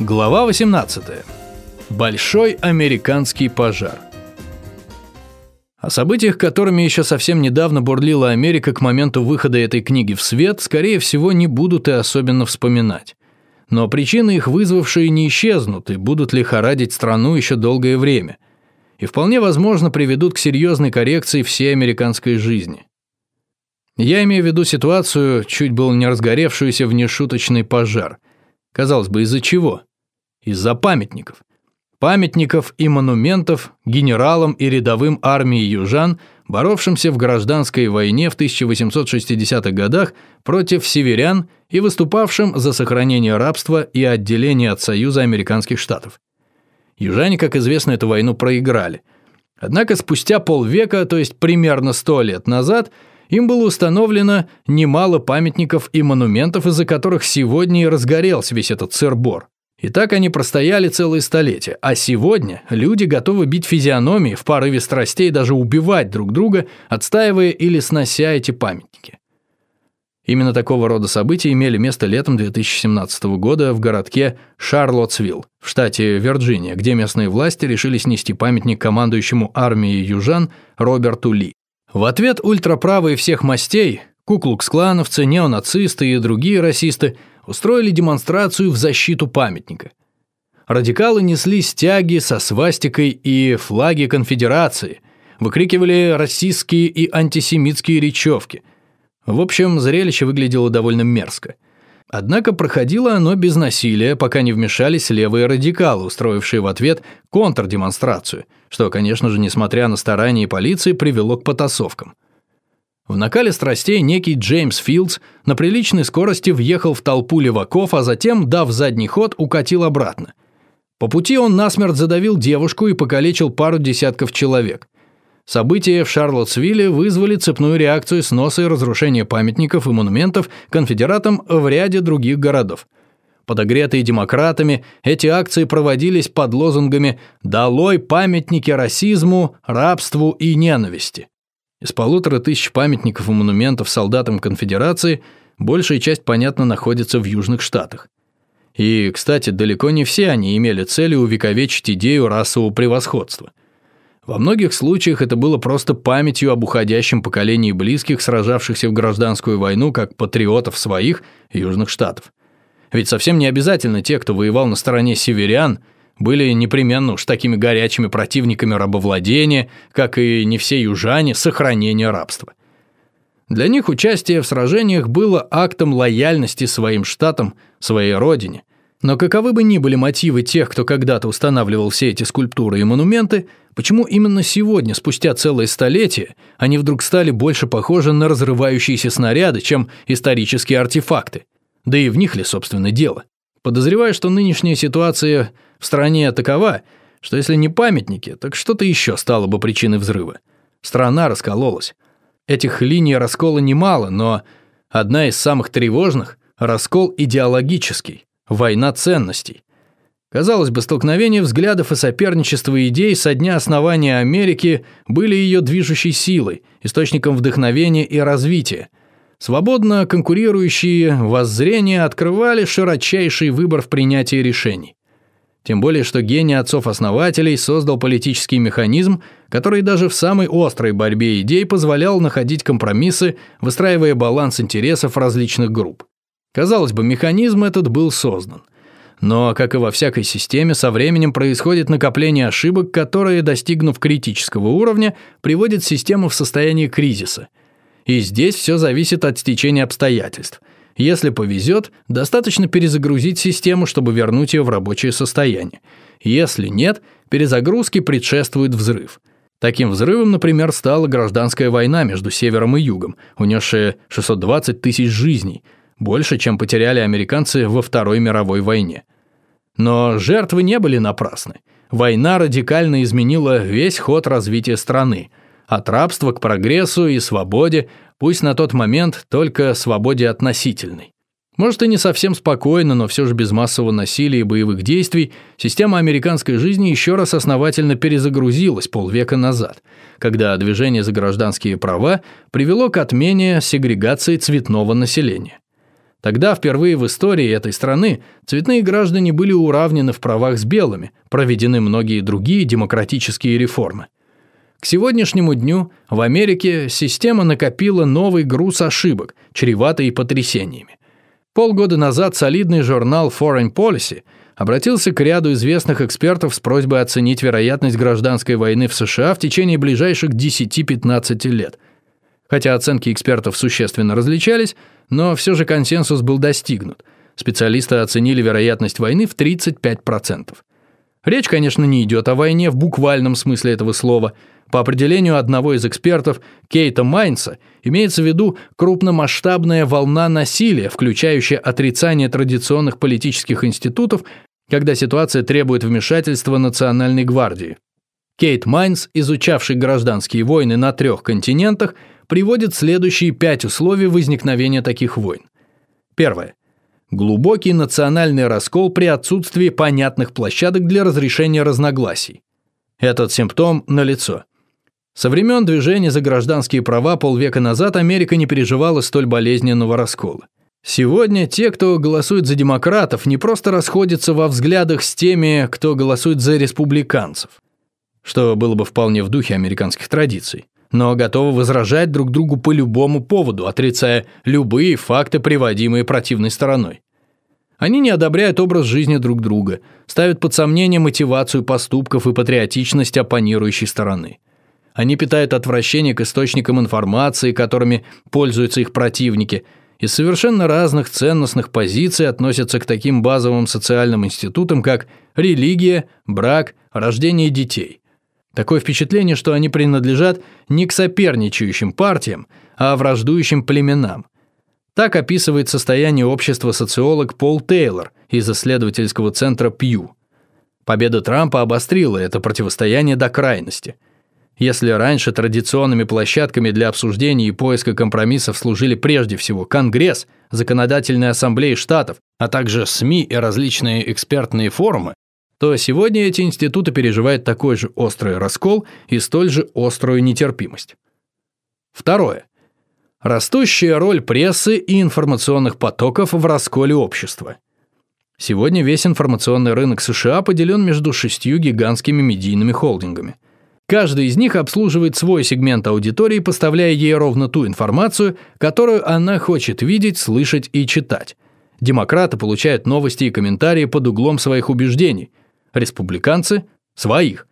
Глава 18. Большой американский пожар. О событиях, которыми еще совсем недавно бурлила Америка к моменту выхода этой книги в свет, скорее всего, не будут и особенно вспоминать. Но причины их вызвавшие не исчезнут и будут лихорадить страну еще долгое время. И вполне возможно приведут к серьезной коррекции всей американской жизни. Я имею в виду ситуацию, чуть было не разгоревшуюся в нешуточный пожар. Казалось бы, из-за чего? Из-за памятников. Памятников и монументов генералам и рядовым армии южан, боровшимся в гражданской войне в 1860-х годах против северян и выступавшим за сохранение рабства и отделение от Союза американских штатов. Южане, как известно, эту войну проиграли. Однако спустя полвека, то есть примерно сто лет назад, им было установлено немало памятников и монументов, из-за которых сегодня и разгорелся весь этот сыр-бор. И так они простояли целые столетия, а сегодня люди готовы бить физиономии в порыве страстей даже убивать друг друга, отстаивая или снося эти памятники. Именно такого рода события имели место летом 2017 года в городке Шарлоттсвилл в штате Вирджиния, где местные власти решили снести памятник командующему армией южан Роберту Ли. В ответ ультраправые всех мастей, куклукс-клановцы, неонацисты и другие расисты устроили демонстрацию в защиту памятника. Радикалы несли стяги со свастикой и флаги конфедерации, выкрикивали российские и антисемитские речевки. В общем, зрелище выглядело довольно мерзко. Однако проходило оно без насилия, пока не вмешались левые радикалы, устроившие в ответ контрдемонстрацию, что, конечно же, несмотря на старания полиции, привело к потасовкам. В накале страстей некий Джеймс Филдс на приличной скорости въехал в толпу леваков, а затем, дав задний ход, укатил обратно. По пути он насмерть задавил девушку и покалечил пару десятков человек. События в Шарлоттсвилле вызвали цепную реакцию сноса и разрушения памятников и монументов конфедератам в ряде других городов. Подогретые демократами, эти акции проводились под лозунгами «Долой памятники расизму, рабству и ненависти». Из полутора тысяч памятников и монументов солдатам конфедерации большая часть, понятно, находится в Южных Штатах. И, кстати, далеко не все они имели целью увековечить идею расового превосходства. Во многих случаях это было просто памятью об уходящем поколении близких, сражавшихся в гражданскую войну как патриотов своих Южных Штатов. Ведь совсем не обязательно те, кто воевал на стороне северян – были непременно уж такими горячими противниками рабовладения, как и не все южане сохранения рабства. Для них участие в сражениях было актом лояльности своим штатам, своей родине. Но каковы бы ни были мотивы тех, кто когда-то устанавливал все эти скульптуры и монументы, почему именно сегодня, спустя целое столетие, они вдруг стали больше похожи на разрывающиеся снаряды, чем исторические артефакты? Да и в них ли, собственно, дело? Подозреваю, что нынешняя ситуация в стране такова, что если не памятники, так что-то еще стало бы причиной взрыва. Страна раскололась. Этих линий раскола немало, но одна из самых тревожных – раскол идеологический, война ценностей. Казалось бы, столкновение взглядов и соперничество идей со дня основания Америки были ее движущей силой, источником вдохновения и развития. Свободно конкурирующие воззрения открывали широчайший выбор в принятии решений. Тем более, что гений отцов-основателей создал политический механизм, который даже в самой острой борьбе идей позволял находить компромиссы, выстраивая баланс интересов различных групп. Казалось бы, механизм этот был создан. Но, как и во всякой системе, со временем происходит накопление ошибок, которые, достигнув критического уровня, приводят систему в состояние кризиса. И здесь все зависит от стечения обстоятельств – если повезет, достаточно перезагрузить систему, чтобы вернуть ее в рабочее состояние. Если нет, перезагрузке предшествует взрыв. Таким взрывом, например, стала гражданская война между Севером и Югом, унесшая 620 тысяч жизней, больше, чем потеряли американцы во Второй мировой войне. Но жертвы не были напрасны. Война радикально изменила весь ход развития страны. От рабства к прогрессу и свободе, пусть на тот момент только свободе относительной. Может и не совсем спокойно, но все же без массового насилия и боевых действий, система американской жизни еще раз основательно перезагрузилась полвека назад, когда движение за гражданские права привело к отмене сегрегации цветного населения. Тогда впервые в истории этой страны цветные граждане были уравнены в правах с белыми, проведены многие другие демократические реформы. К сегодняшнему дню в Америке система накопила новый груз ошибок, чреватый потрясениями. Полгода назад солидный журнал Foreign Policy обратился к ряду известных экспертов с просьбой оценить вероятность гражданской войны в США в течение ближайших 10-15 лет. Хотя оценки экспертов существенно различались, но все же консенсус был достигнут. Специалисты оценили вероятность войны в 35%. Речь, конечно, не идет о войне в буквальном смысле этого слова – по определению одного из экспертов, Кейта Майнса, имеется в виду крупномасштабная волна насилия, включающая отрицание традиционных политических институтов, когда ситуация требует вмешательства Национальной гвардии. Кейт Майнс, изучавший гражданские войны на трех континентах, приводит следующие пять условий возникновения таких войн. Первое. Глубокий национальный раскол при отсутствии понятных площадок для разрешения разногласий. Этот симптом налицо. Со времен движения за гражданские права полвека назад Америка не переживала столь болезненного раскола. Сегодня те, кто голосует за демократов, не просто расходятся во взглядах с теми, кто голосует за республиканцев, что было бы вполне в духе американских традиций, но готовы возражать друг другу по любому поводу, отрицая любые факты, приводимые противной стороной. Они не одобряют образ жизни друг друга, ставят под сомнение мотивацию поступков и патриотичность оппонирующей стороны – они питают отвращение к источникам информации, которыми пользуются их противники, из совершенно разных ценностных позиций относятся к таким базовым социальным институтам, как религия, брак, рождение детей. Такое впечатление, что они принадлежат не к соперничающим партиям, а враждующим племенам. Так описывает состояние общества социолог Пол Тейлор из исследовательского центра Пью. Победа Трампа обострила это противостояние до крайности – если раньше традиционными площадками для обсуждений и поиска компромиссов служили прежде всего Конгресс, законодательные ассамблеи штатов, а также СМИ и различные экспертные форумы, то сегодня эти институты переживают такой же острый раскол и столь же острую нетерпимость. Второе. Растущая роль прессы и информационных потоков в расколе общества. Сегодня весь информационный рынок США поделен между шестью гигантскими медийными холдингами – Каждый из них обслуживает свой сегмент аудитории, поставляя ей ровно ту информацию, которую она хочет видеть, слышать и читать. Демократы получают новости и комментарии под углом своих убеждений. Республиканцы – своих.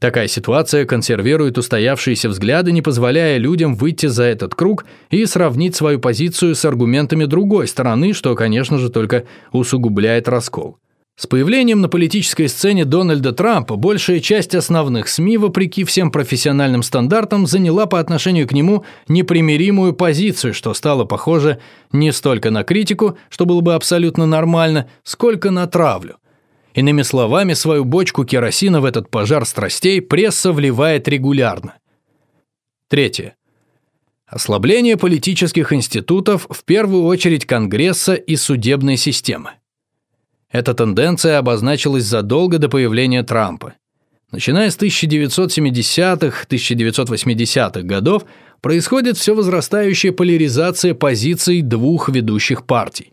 Такая ситуация консервирует устоявшиеся взгляды, не позволяя людям выйти за этот круг и сравнить свою позицию с аргументами другой стороны, что, конечно же, только усугубляет раскол. С появлением на политической сцене Дональда Трампа большая часть основных СМИ, вопреки всем профессиональным стандартам, заняла по отношению к нему непримиримую позицию, что стало похоже не столько на критику, что было бы абсолютно нормально, сколько на травлю. Иными словами, свою бочку керосина в этот пожар страстей пресса вливает регулярно. Третье. Ослабление политических институтов, в первую очередь Конгресса и судебной системы. Эта тенденция обозначилась задолго до появления Трампа. Начиная с 1970-1980-х годов происходит все возрастающая поляризация позиций двух ведущих партий.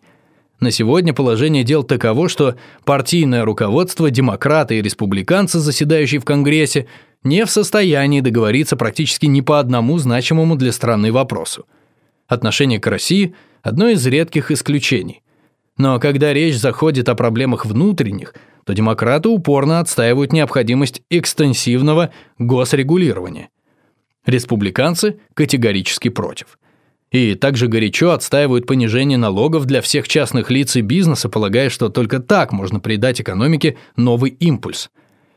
На сегодня положение дел таково, что партийное руководство, демократы и республиканцы, заседающие в Конгрессе, не в состоянии договориться практически ни по одному значимому для страны вопросу. Отношение к России – одно из редких исключений. Но когда речь заходит о проблемах внутренних, то демократы упорно отстаивают необходимость экстенсивного госрегулирования. Республиканцы категорически против. И также горячо отстаивают понижение налогов для всех частных лиц и бизнеса, полагая, что только так можно придать экономике новый импульс.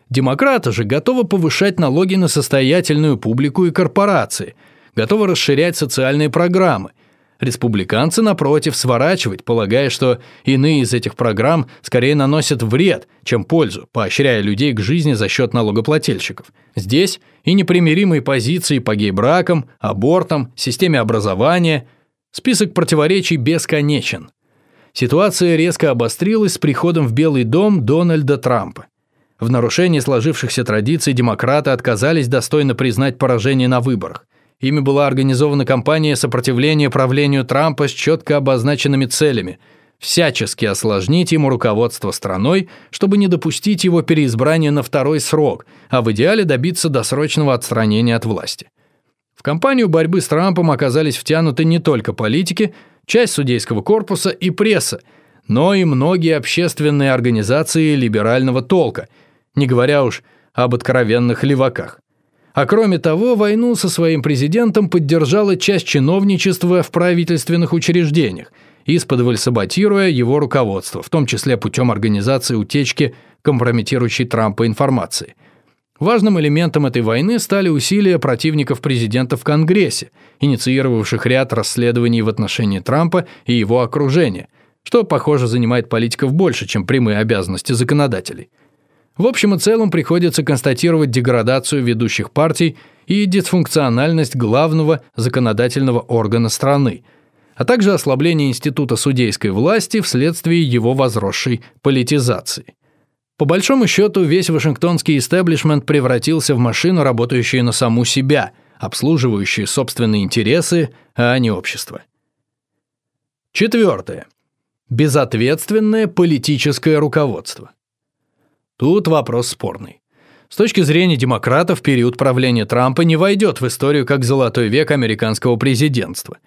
Демократы же готовы повышать налоги на состоятельную публику и корпорации, готовы расширять социальные программы, Республиканцы, напротив, сворачивать, полагая, что иные из этих программ скорее наносят вред, чем пользу, поощряя людей к жизни за счет налогоплательщиков. Здесь и непримиримые позиции по гей-бракам, абортам, системе образования. Список противоречий бесконечен. Ситуация резко обострилась с приходом в Белый дом Дональда Трампа. В нарушении сложившихся традиций демократы отказались достойно признать поражение на выборах. Ими была организована кампания сопротивления правлению Трампа с четко обозначенными целями – всячески осложнить ему руководство страной, чтобы не допустить его переизбрания на второй срок, а в идеале добиться досрочного отстранения от власти. В кампанию борьбы с Трампом оказались втянуты не только политики, часть судейского корпуса и пресса, но и многие общественные организации либерального толка, не говоря уж об откровенных леваках. А кроме того, войну со своим президентом поддержала часть чиновничества в правительственных учреждениях, исподволь саботируя его руководство, в том числе путем организации утечки компрометирующей Трампа информации. Важным элементом этой войны стали усилия противников президента в Конгрессе, инициировавших ряд расследований в отношении Трампа и его окружения, что, похоже, занимает политиков больше, чем прямые обязанности законодателей. В общем и целом приходится констатировать деградацию ведущих партий и дисфункциональность главного законодательного органа страны, а также ослабление института судейской власти вследствие его возросшей политизации. По большому счету, весь вашингтонский истеблишмент превратился в машину, работающую на саму себя, обслуживающую собственные интересы, а не общество. Четвертое. Безответственное политическое руководство. Тут вопрос спорный. С точки зрения демократов, период правления Трампа не войдет в историю как золотой век американского президентства.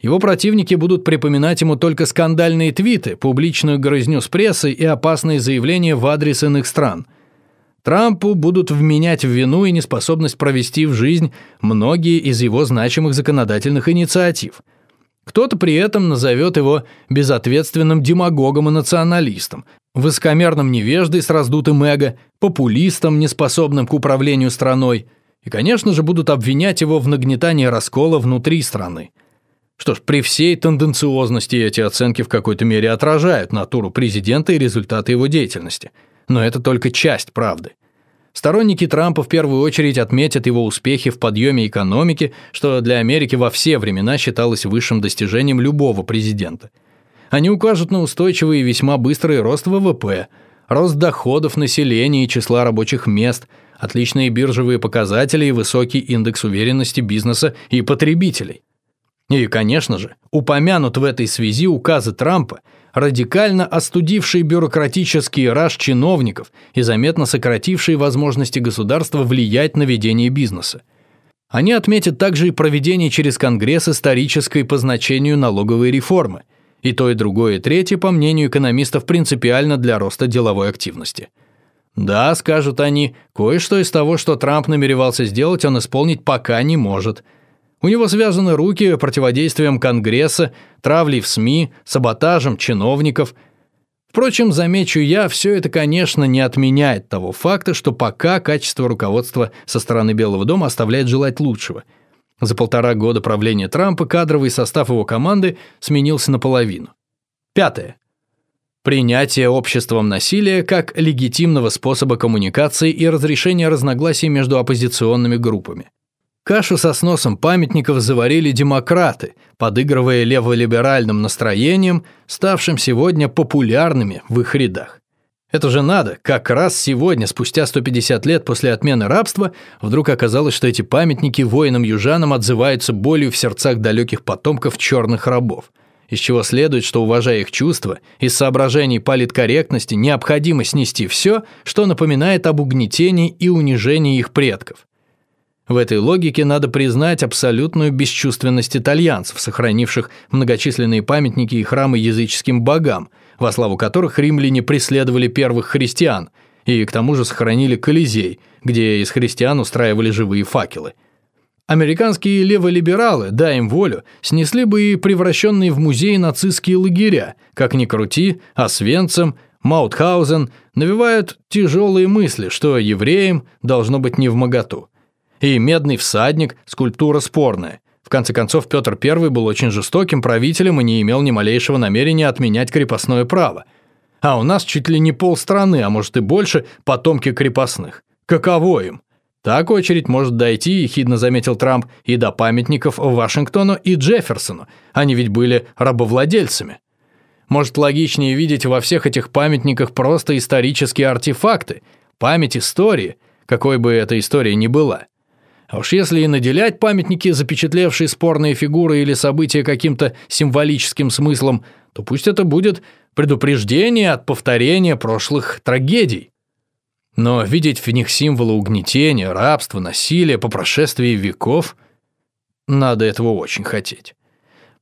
Его противники будут припоминать ему только скандальные твиты, публичную грызню с прессой и опасные заявления в адрес иных стран. Трампу будут вменять в вину и неспособность провести в жизнь многие из его значимых законодательных инициатив. Кто-то при этом назовет его безответственным демагогом и националистом, высокомерным невеждой с раздутым эго, популистом, неспособным к управлению страной, и, конечно же, будут обвинять его в нагнетании раскола внутри страны. Что ж, при всей тенденциозности эти оценки в какой-то мере отражают натуру президента и результаты его деятельности. Но это только часть правды. Сторонники Трампа в первую очередь отметят его успехи в подъеме экономики, что для Америки во все времена считалось высшим достижением любого президента – они укажут на устойчивый и весьма быстрый рост ВВП, рост доходов населения и числа рабочих мест, отличные биржевые показатели и высокий индекс уверенности бизнеса и потребителей. И, конечно же, упомянут в этой связи указы Трампа, радикально остудившие бюрократический раж чиновников и заметно сократившие возможности государства влиять на ведение бизнеса. Они отметят также и проведение через Конгресс исторической по значению налоговой реформы – и то, и другое, и третье, по мнению экономистов, принципиально для роста деловой активности. Да, скажут они, кое-что из того, что Трамп намеревался сделать, он исполнить пока не может. У него связаны руки противодействием Конгресса, травлей в СМИ, саботажем чиновников. Впрочем, замечу я, все это, конечно, не отменяет того факта, что пока качество руководства со стороны Белого дома оставляет желать лучшего – за полтора года правления Трампа кадровый состав его команды сменился наполовину. Пятое. Принятие обществом насилия как легитимного способа коммуникации и разрешения разногласий между оппозиционными группами. Кашу со сносом памятников заварили демократы, подыгрывая леволиберальным настроением, ставшим сегодня популярными в их рядах. Это же надо, как раз сегодня, спустя 150 лет после отмены рабства, вдруг оказалось, что эти памятники воинам-южанам отзываются болью в сердцах далеких потомков черных рабов. Из чего следует, что, уважая их чувства, из соображений политкорректности необходимо снести все, что напоминает об угнетении и унижении их предков. В этой логике надо признать абсолютную бесчувственность итальянцев, сохранивших многочисленные памятники и храмы языческим богам, во славу которых римляне преследовали первых христиан, и к тому же сохранили Колизей, где из христиан устраивали живые факелы. Американские леволибералы, дай им волю, снесли бы и превращенные в музей нацистские лагеря, как ни крути, Освенцим, Маутхаузен навевают тяжелые мысли, что евреям должно быть не в моготу. И медный всадник – скульптура спорная. В конце концов, Петр I был очень жестоким правителем и не имел ни малейшего намерения отменять крепостное право. А у нас чуть ли не полстраны, а может и больше, потомки крепостных. Каково им? Так очередь может дойти, ехидно заметил Трамп, и до памятников Вашингтону и Джефферсону. Они ведь были рабовладельцами. Может, логичнее видеть во всех этих памятниках просто исторические артефакты, память истории, какой бы эта история ни была. А уж если и наделять памятники, запечатлевшие спорные фигуры или события каким-то символическим смыслом, то пусть это будет предупреждение от повторения прошлых трагедий. Но видеть в них символы угнетения, рабства, насилия по прошествии веков – надо этого очень хотеть.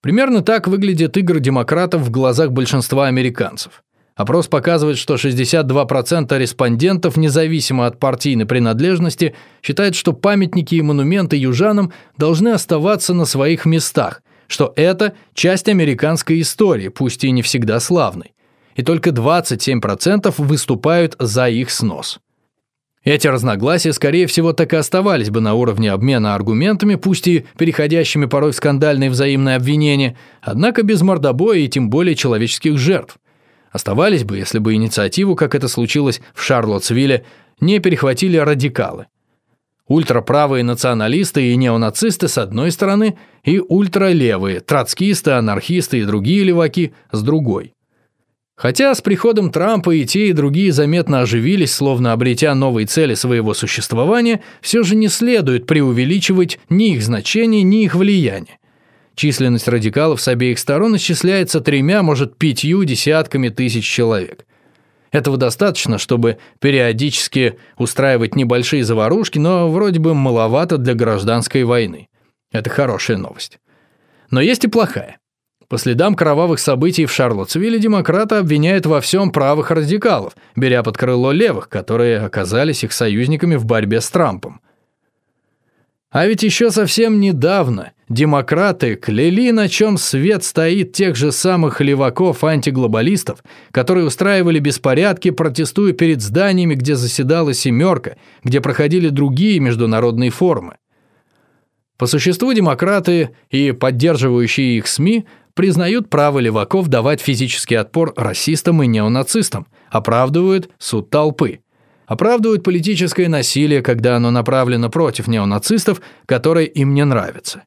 Примерно так выглядят игры демократов в глазах большинства американцев. Опрос показывает, что 62% респондентов, независимо от партийной принадлежности, считают, что памятники и монументы южанам должны оставаться на своих местах, что это часть американской истории, пусть и не всегда славной. И только 27% выступают за их снос. Эти разногласия, скорее всего, так и оставались бы на уровне обмена аргументами, пусть и переходящими порой в скандальные взаимные обвинения, однако без мордобоя и тем более человеческих жертв оставались бы, если бы инициативу, как это случилось в Шарлоттсвилле, не перехватили радикалы. Ультраправые националисты и неонацисты с одной стороны и ультралевые, троцкисты, анархисты и другие леваки с другой. Хотя с приходом Трампа и те, и другие заметно оживились, словно обретя новые цели своего существования, все же не следует преувеличивать ни их значение, ни их влияние. Численность радикалов с обеих сторон исчисляется тремя, может, пятью десятками тысяч человек. Этого достаточно, чтобы периодически устраивать небольшие заварушки, но вроде бы маловато для гражданской войны. Это хорошая новость. Но есть и плохая. По следам кровавых событий в Шарлоттсвилле демократы обвиняют во всем правых радикалов, беря под крыло левых, которые оказались их союзниками в борьбе с Трампом. А ведь еще совсем недавно демократы кляли, на чем свет стоит тех же самых леваков-антиглобалистов, которые устраивали беспорядки, протестуя перед зданиями, где заседала «семерка», где проходили другие международные форумы. По существу демократы и поддерживающие их СМИ признают право леваков давать физический отпор расистам и неонацистам, оправдывают суд толпы – оправдывают политическое насилие, когда оно направлено против неонацистов, которые им не нравятся.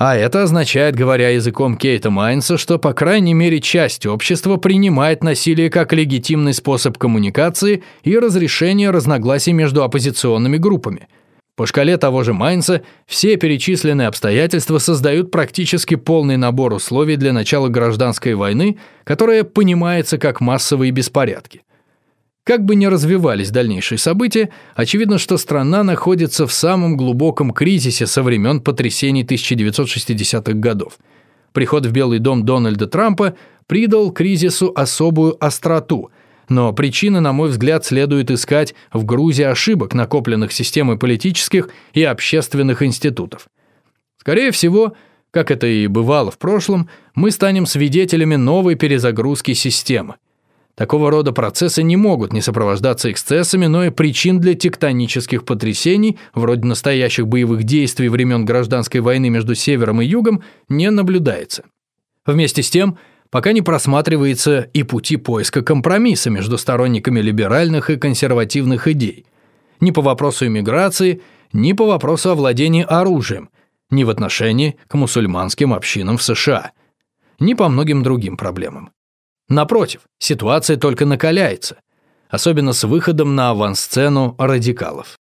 А это означает, говоря языком Кейта Майнса, что по крайней мере часть общества принимает насилие как легитимный способ коммуникации и разрешения разногласий между оппозиционными группами. По шкале того же Майнса все перечисленные обстоятельства создают практически полный набор условий для начала гражданской войны, которая понимается как массовые беспорядки. Как бы ни развивались дальнейшие события, очевидно, что страна находится в самом глубоком кризисе со времен потрясений 1960-х годов. Приход в Белый дом Дональда Трампа придал кризису особую остроту, но причины, на мой взгляд, следует искать в грузе ошибок, накопленных системой политических и общественных институтов. Скорее всего, как это и бывало в прошлом, мы станем свидетелями новой перезагрузки системы – Такого рода процессы не могут не сопровождаться эксцессами, но и причин для тектонических потрясений, вроде настоящих боевых действий времен гражданской войны между Севером и Югом, не наблюдается. Вместе с тем, пока не просматривается и пути поиска компромисса между сторонниками либеральных и консервативных идей. Ни по вопросу иммиграции, ни по вопросу овладения оружием, ни в отношении к мусульманским общинам в США, ни по многим другим проблемам. Напротив, ситуация только накаляется, особенно с выходом на авансцену радикалов.